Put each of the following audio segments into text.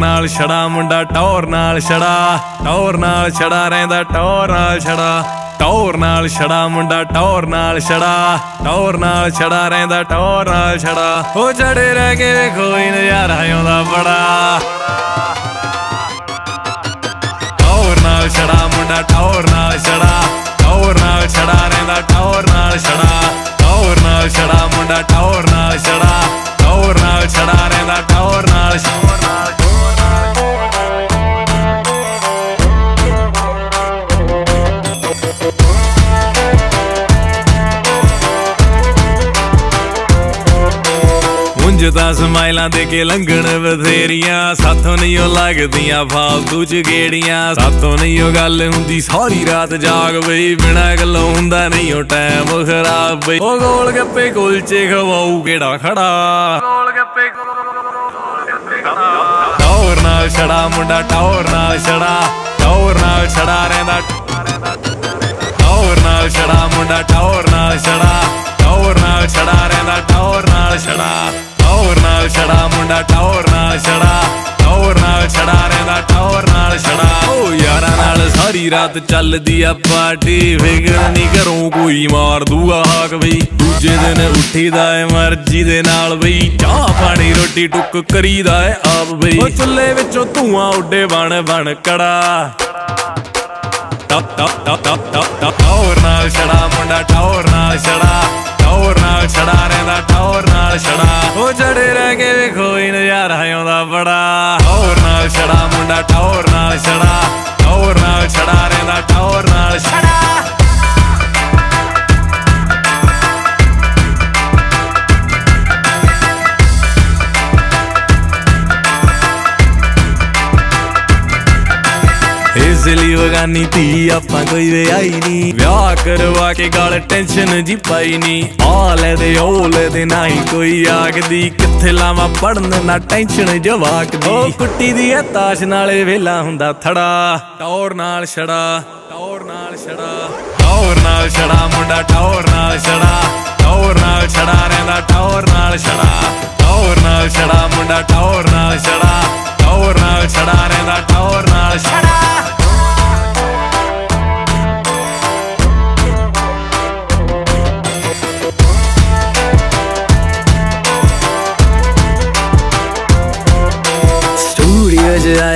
ਨਾਲ ਛੜਾ ਮੁੰਡਾ, ਟੌਰ ਨਾਲ ਛੜਾ, ਟੌਰ ਨਾਲ ਛੜਾ ਰਹਿੰਦਾ, ਟੌਰ ਨਾਲ ਛੜਾ, ਟੌਰ ਨਾਲ ਛੜਾ ਮੁੰਡਾ, ਟੌਰ ਨਾਲ ਛੜਾ, ਟੌਰ ਨਾਲ ਛੜਾ ਰਹਿੰਦਾ, ਟੌਰ ਨਾਲ ਛੜਾ। ਉਹ ਜੜੇ ਰਹਿ ਕੇ ਕੋਈ ਨਜ਼ਾਰਾ ਆਉਂਦਾ ਬੜਾ। ਉਂਝ ਤਾਂ ਸਮਾਈਲਾਂ ਦੇ ਕੇ ਲੰਘਣ ਬਥੇਰੀਆਂ। ਸਾਥੋਂ ਨਹੀਂ ਉਹ ਲੱਗਦੀਆਂ ਫਾਲਤੂ ਚ ਗੇੜੀਆਂ। ਸਾਥੋਂ ਨਹੀਂ ਉਹ ਗੱਲ ਹੁੰਦੀ ਸਾਰੀ ਰਾਤ ਜਾਗ ਬਈ। ਬਿਨਾ ਗੱਲੋਂ ਹੁੰਦਾ ਨਹੀਂ ਉਹ ਟਾਈਮ ਖਰਾਬ ਬਈ। ਉਹ ਗੋਲ ਗੱਪੇ ਕੁਲਚੇ ਖਵਾਉ ਕਿਹੜਾ ਖੜਾ? ਗੋਲ ਗੱਪੇ ਟੌਰ ਨਾਲ ਛੜਾ ਮੁੰਡਾ ਟੌਰ ਨਾਲ ਛੜਾ। ਟੌਰ ਨਾਲ ਛੜਾ ਰਹਿੰਦਾ। ਟੌਰ ਨਾਲ ਛੜਾ ਮੁੰਡਾ ਟੌਰ ਨਾਲ ਛੜਾ। ਸਾਰੀ ਰਾਤ ਚੱਲਦੀ ਆ ਪਾਰਟੀ। ਫਿਕਰ ਨਹੀਂ ਘਰੋਂ ਕੋਈ ਮਾਰ ਦੂਗਾ ਹਾਕ ਬਈ। ਦੂਜੇ ਦਿਨ ਉੱਠੀਦਾ ਏ ਮਰਜ਼ੀ ਦੇ ਨਾਲ ਬਈ। ਚਾਹ ਪਾਣੀ ਰੋਟੀ ਟੁੱਕ ਕਰੀਦਾ ਏ ਆਪ ਬਈ। ਓ ਚੁੱਲ੍ਹੇ ਵਿੱਚੋਂ ਧੂਆਂ ਉੱਡੇ ਬਣ ਬਣ ਕੜਾ। ਟਪ ਟਪ ਟਪ ਟਪ ਟਪ ਟਪ ਟੌਰ ਨਾਲ ਛੜਾ ਮੁੰਡਾ, ਟੌਰ ਨਾਲ ਛੜਾ। ਟੌਰ ਨਾਲ ਛੜਾ ਰਹਿੰਦਾ, ਟੌਰ ਨਾਲ ਛੜਾ। ਉਹ ਜੜੇ ਰਹਿ ਕੇ ਵੇਖੋ ਹੀ ਨਜ਼ਾਰਾ ਆਉਂਦਾ ਬੜਾ। ਟੌਰ ਨਾਲ ਛੜਾ ਮੁੰਡਾ ਵਗਾਨੀ ਤੀ ਆਪਾਂ ਕੋਈ ਵੇ ਨਹੀਂ ਵਿਆਹ ਕਰਵਾ ਕੇ ਗਾਲ ਟੈਨਸ਼ਨ ਜੀ ਪਾਈ ਨਹੀਂ ਆ ਦੇ, ਉਹ ਲੈ ਦੇ ਨਹੀਂ ਕੋਈ ਆਗਦੀ ਕਿੱਥੇ ਲਾਵਾਂ ਪੜਨ ਨਾ ਟੈਨਸ਼ਨ ਜਵਾਕ ਦੀ। ਉਹ ਕੁੱਟੀ ਦੀ ਐ ਤਾਸ਼ ਨਾਲੇ ਵੇਲਾ ਹੁੰਦਾ ਥੜਾ। ਟੌਰ ਨਾਲ ਛੜਾ, ਟੌਰ ਨਾਲ ਛੜਾ, ਟੌਰ ਨਾਲ ਛੜਾ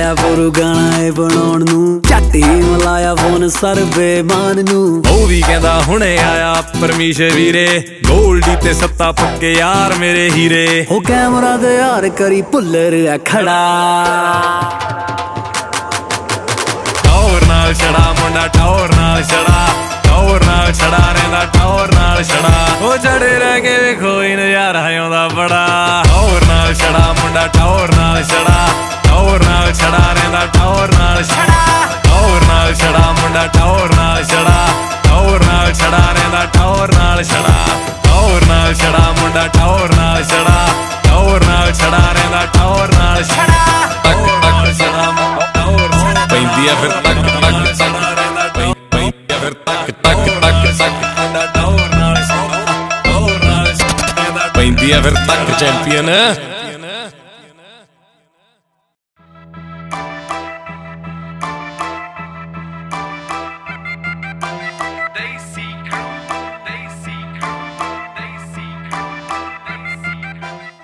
ਆਇਆ ਪੁਰੂ ਗਾਣਾ ਏ ਬਣਾਉਣ ਨੂੰ। ਝੱਟੀ ਮਲਾਇਆ ਫੋਨ ਸਰਵੇ ਮਾਨ ਨੂੰ। ਉਹ ਵੀ ਕਹਿੰਦਾ ਹੁਣੇ ਆਇਆ ਪਰਮੇਸ਼ਰ ਵੀਰੇ। ਗੋਲਡੀ ਤੇ ਸੱਤਾ ਪੱਕੇ ਯਾਰ ਮੇਰੇ ਹੀਰੇ। ਹੋ ਕੈਮਰਾ ਦੇ ਯਾਰ ਕਰੀ ਭੁੱਲਰ ਆ ਖੜਾ। ਟੌਰ ਨਾਲ ਛੜਾ ਮੁੰਡਾ ਟੌਰ ਨਾਲ ਛੜਾ। ਟੌਰ ਨਾਲ ਛੜਾ ਰਹਿੰਦਾ ਟੌਰ ਨਾਲ ਛੜਾ। ਉਹ ਜੜੇ ਰਹਿ ਕੇ ਵੇਖੋ ਟੌਰ ਨਾਲ ਛੜਾ ਟੌਰ ਨਾਲ ਛੜਾ ਮੁੰਡਾ ਟੌਰ ਨਾਲ ਛੜਾ ਟੌਰ ਨਾਲ ਛੜਾ ਰਹਿੰਦਾ ਟੌਰ ਨਾਲ ਛੜਾ ਟੌਰ ਨਾਲ ਛੜਾ ਮੁੰਡਾ ਟੌਰ ਨਾਲ ਛੜਾ ਟੌਰ ਨਾਲ ਛੜਾ ਰਹਿੰਦਾ ਟੌਰ ਨਾਲ ਛੜਾ ਟੱਕ ਟੱਕ ਛੜਾ ਮੁੰਡਾ ਟੌਰ ਨਾਲ ਪੈਂਦੀ ਆ ਫਿਰ ਟੱਕ ਟੱਕ ਛੜਾ ਰਹਿੰਦਾ ਪੈਂਦੀ ਆ ਫਿਰ ਟੱਕ ਟੱਕ ਟੱਕ ਟੱਕ ਮੁੰਡਾ ਟੌਰ ਨਾਲ ਛੜਾ